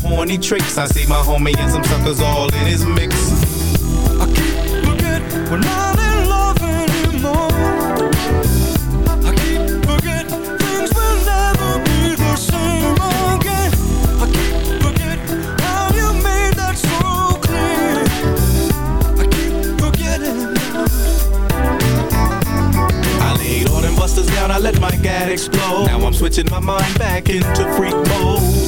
horny tricks. I see my homie and some suckers all in his mix. I keep forgetting we're not in love anymore. I keep forgetting things will never be the same again. I keep forgetting how you made that so clear. I keep forgetting. I laid all them busters down, I let my gat explode. Now I'm switching my mind back into freak mode.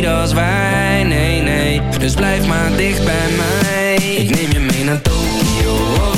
niet als wij, nee, nee. Dus blijf maar dicht bij mij. Ik neem je mee naar Tokio.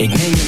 Ik neem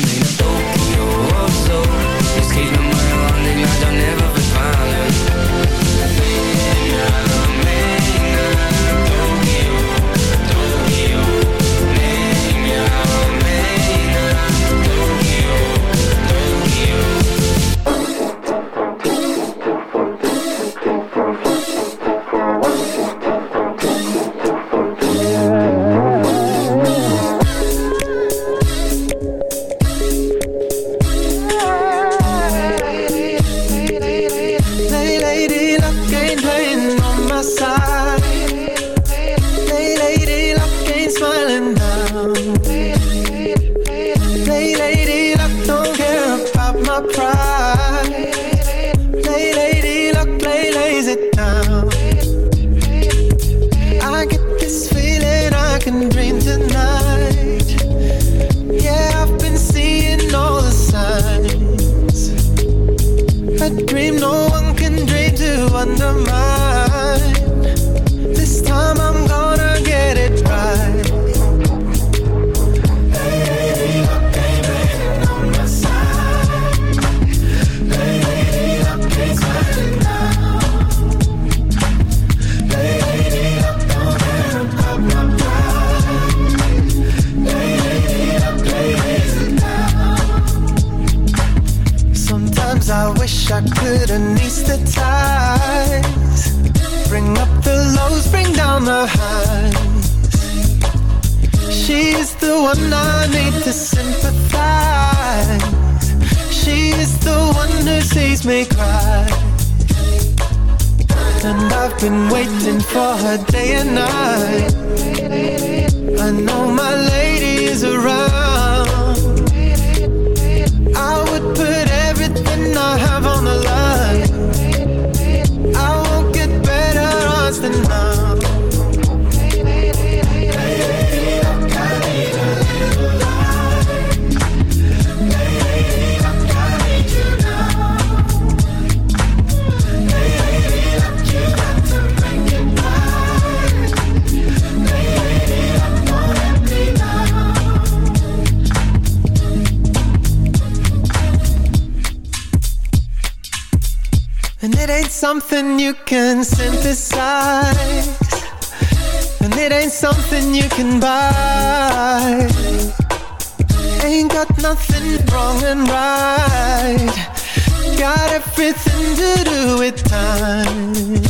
to sympathize. She is the one who sees me cry. And I've been waiting for her day and night. I know my lady is around. it ain't something you can synthesize. And it ain't something you can buy. Ain't got nothing wrong and right. Got everything to do with time.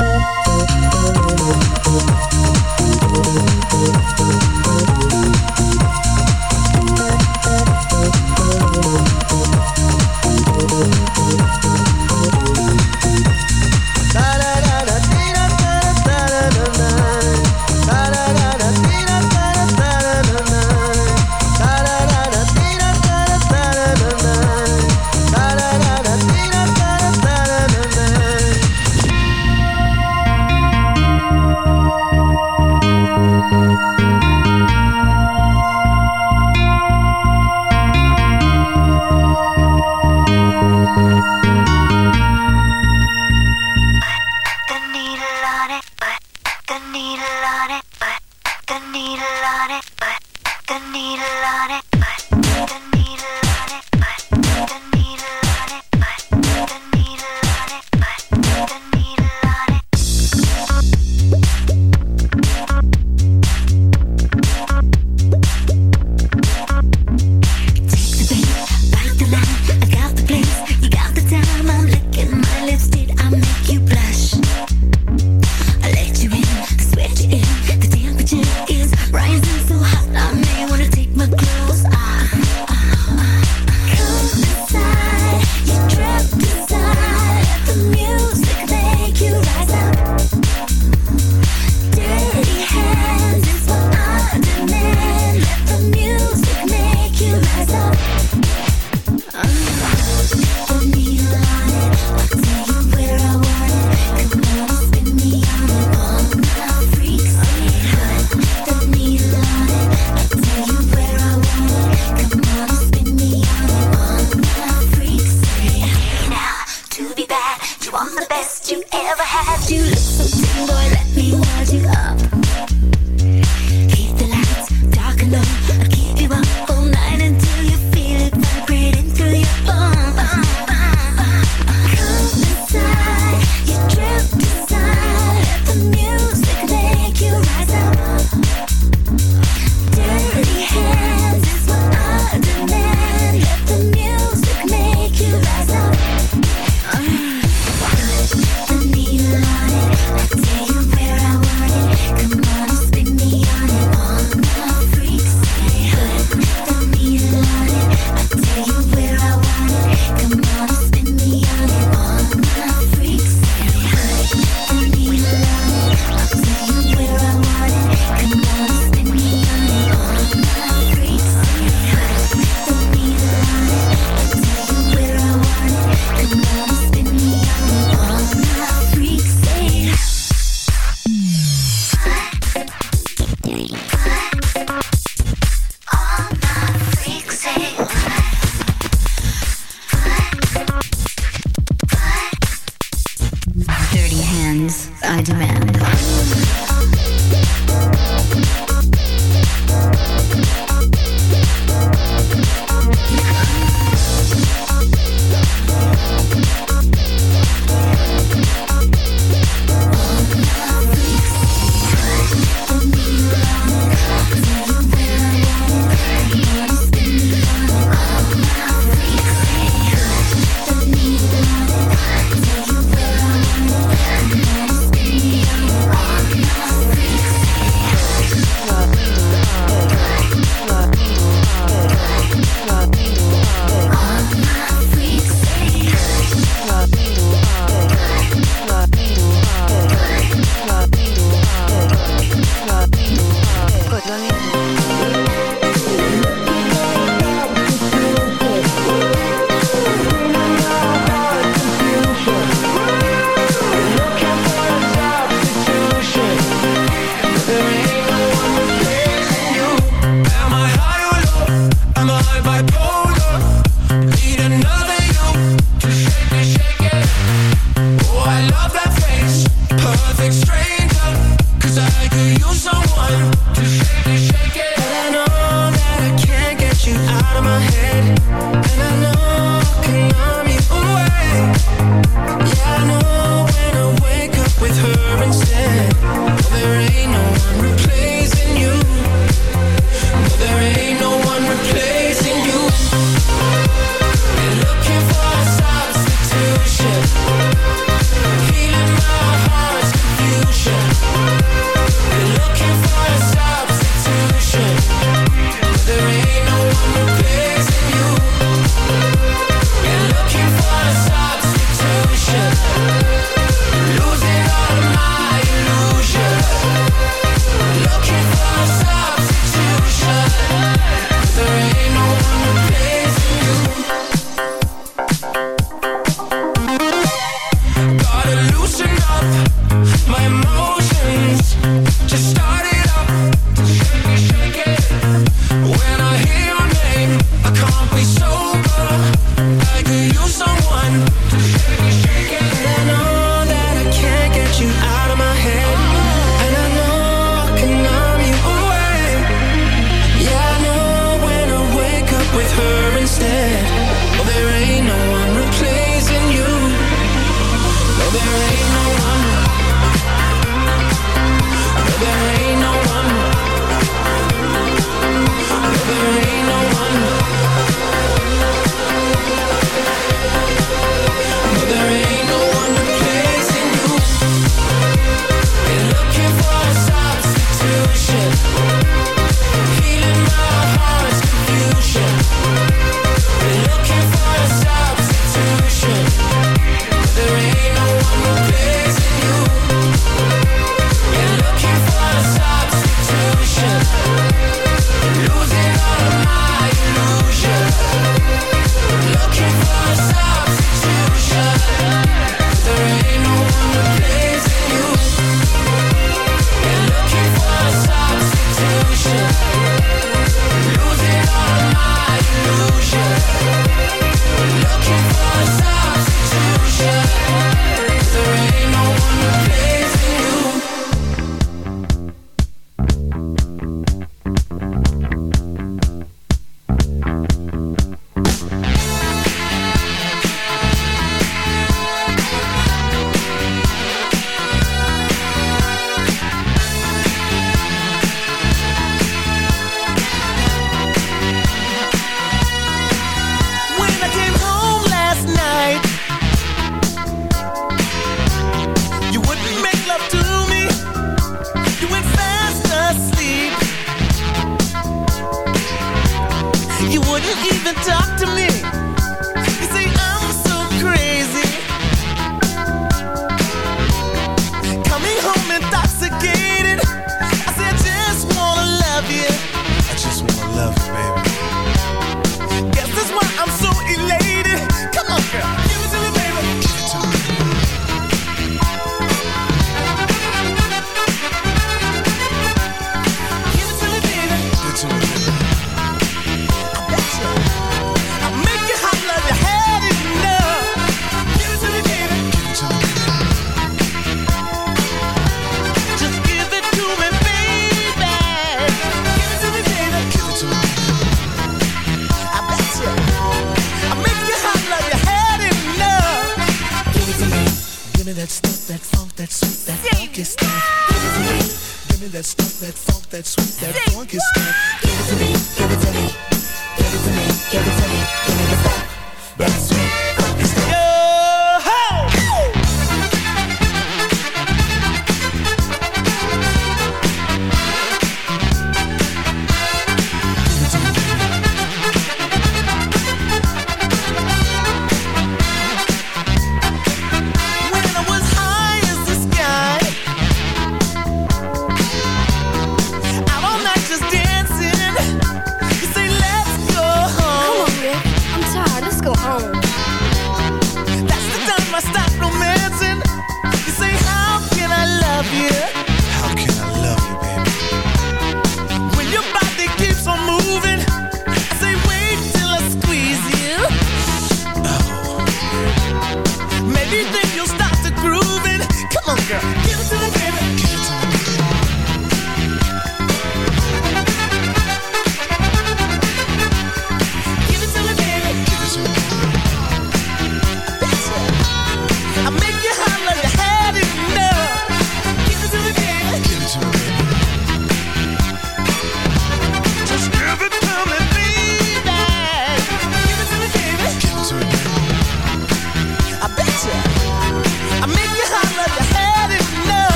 Música you ever had. You look so boy. Let me ride you up.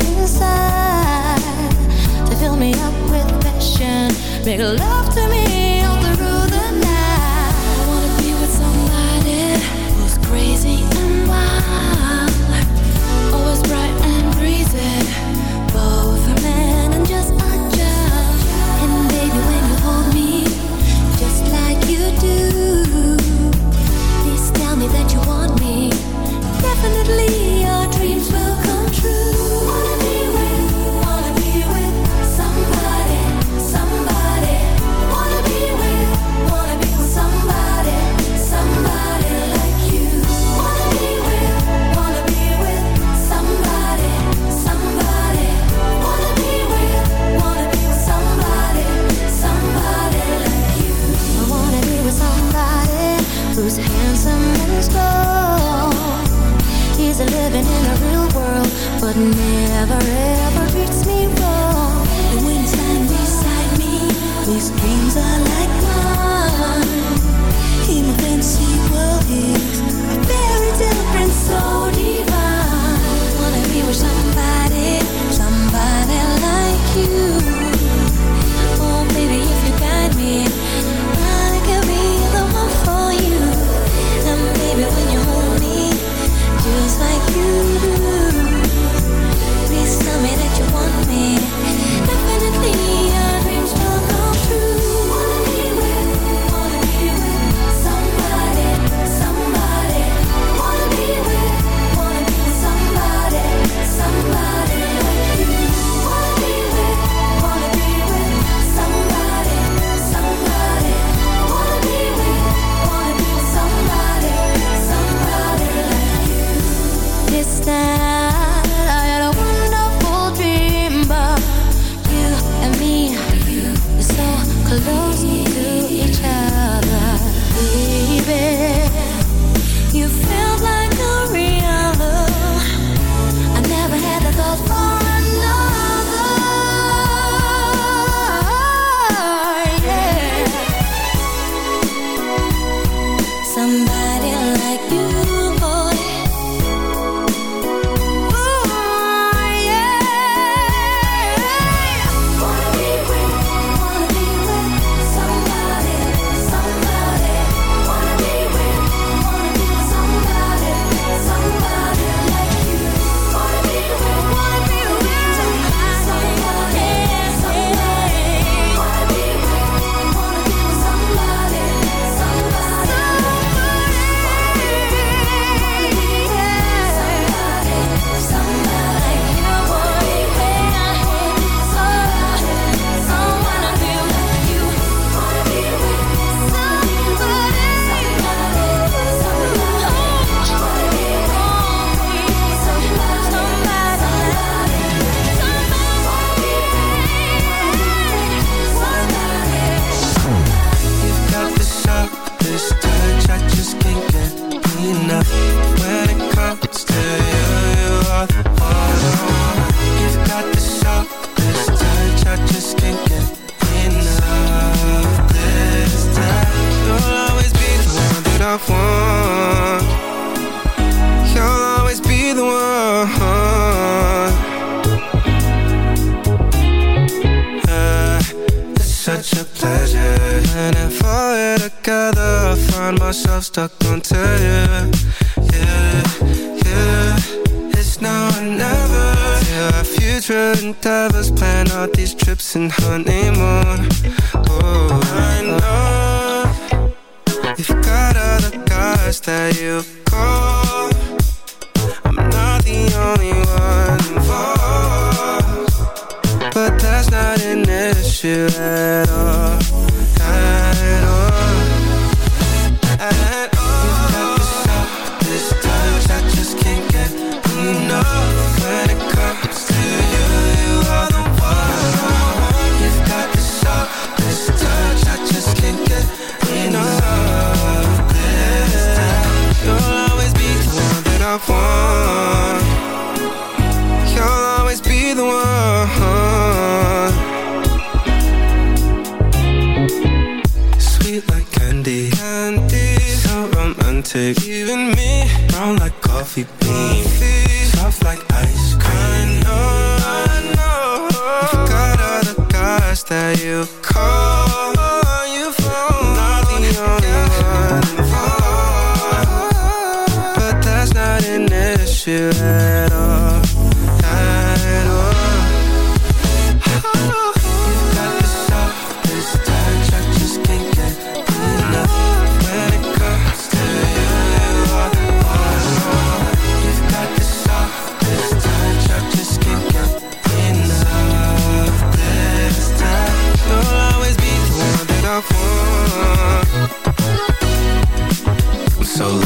inside to fill me up with passion. Make love to me on the roof. but never ever me wrong. When beside me, these dreams are like. myself stuck onto you Yeah, yeah. It's now or never. Yeah, our future endeavors Plan out these trips and honeymoon. Oh, I know. You've got other guys that you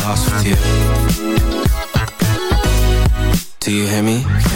lost with you Do you hear me?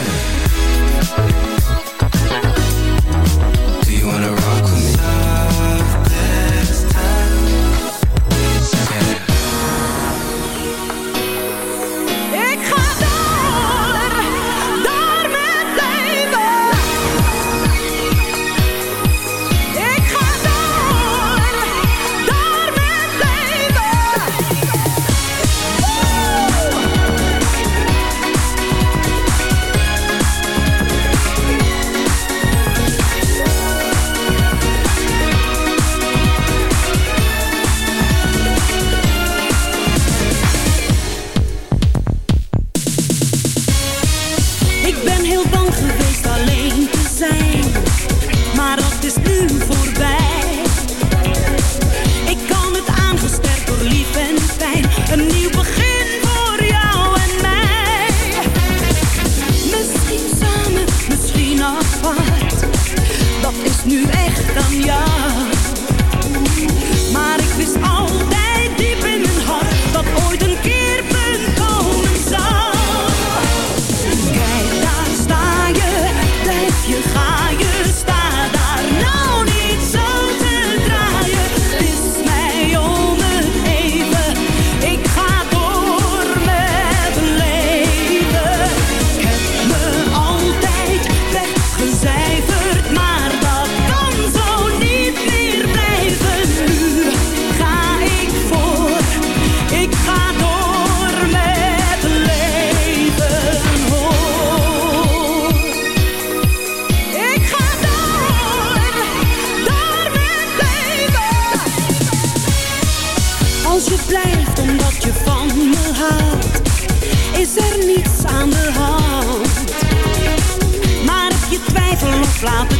slapen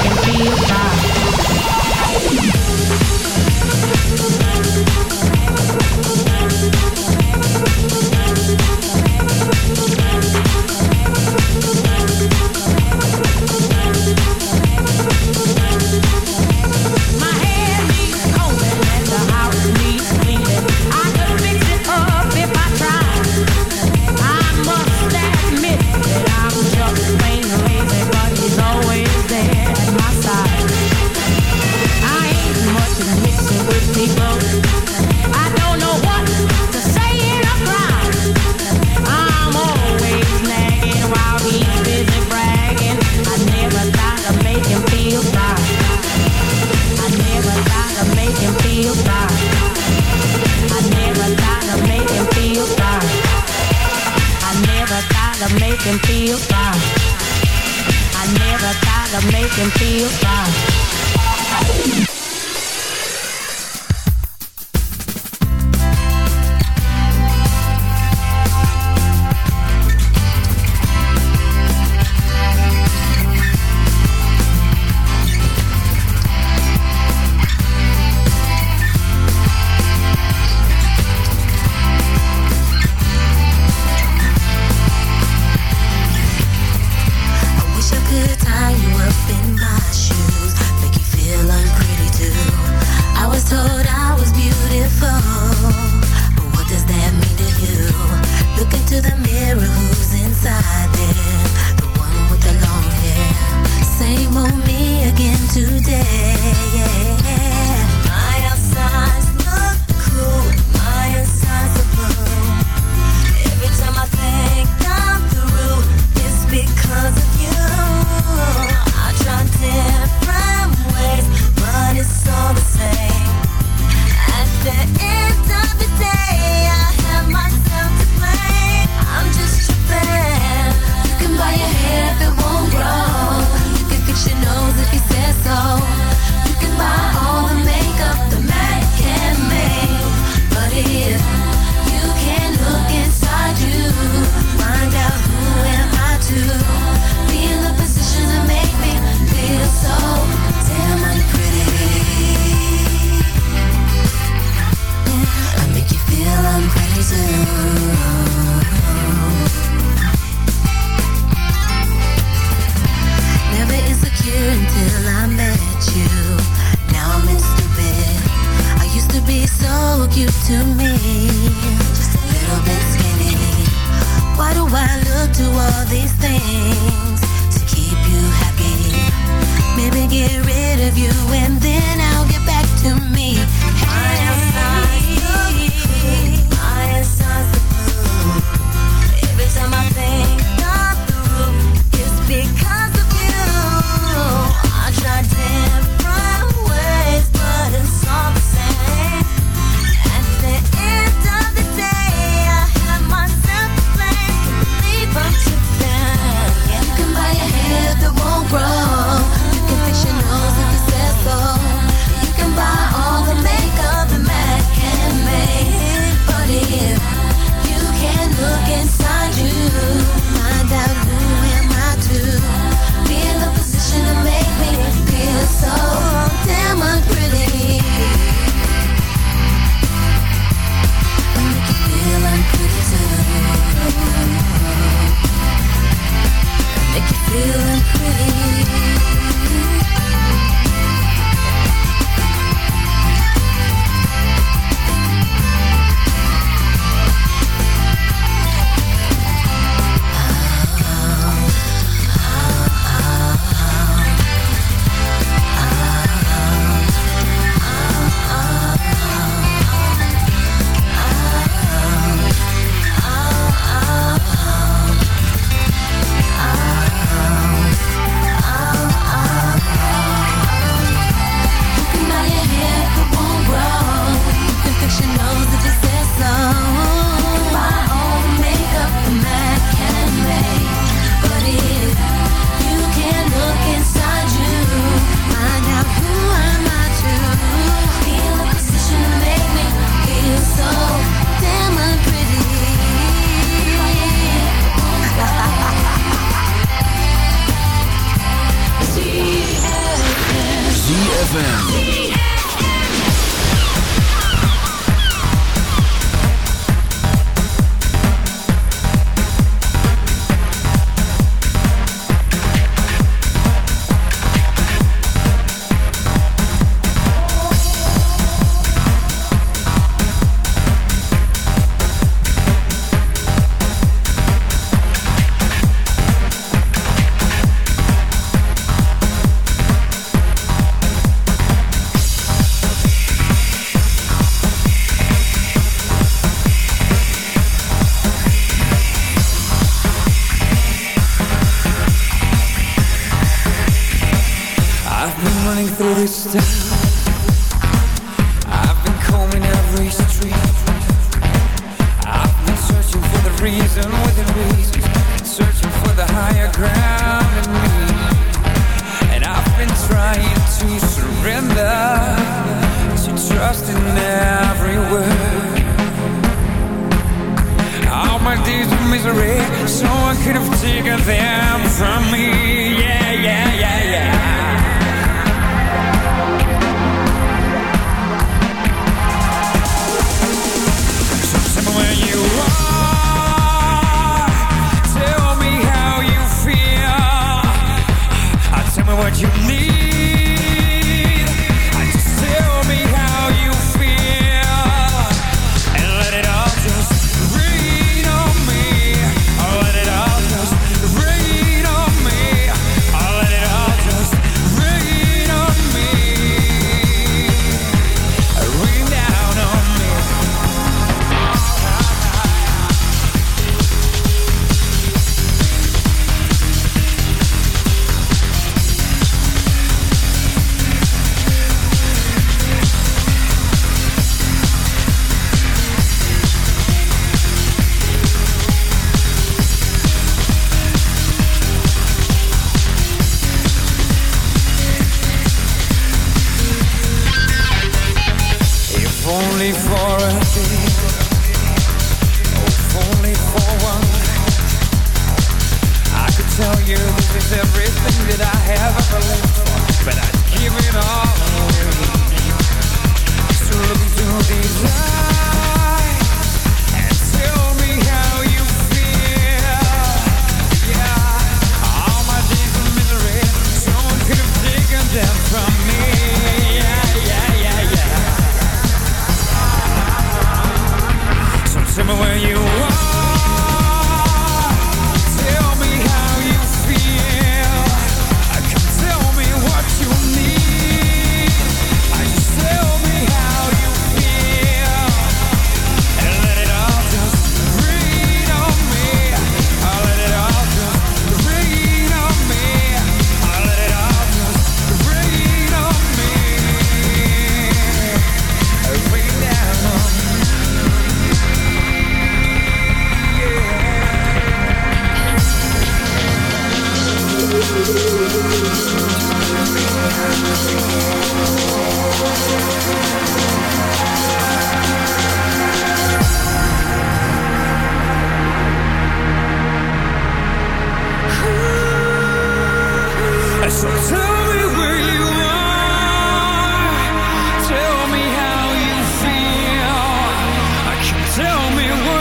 can be a. feel. I never thought of making feel bad.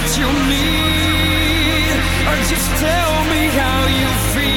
what you need, or just tell me how you feel.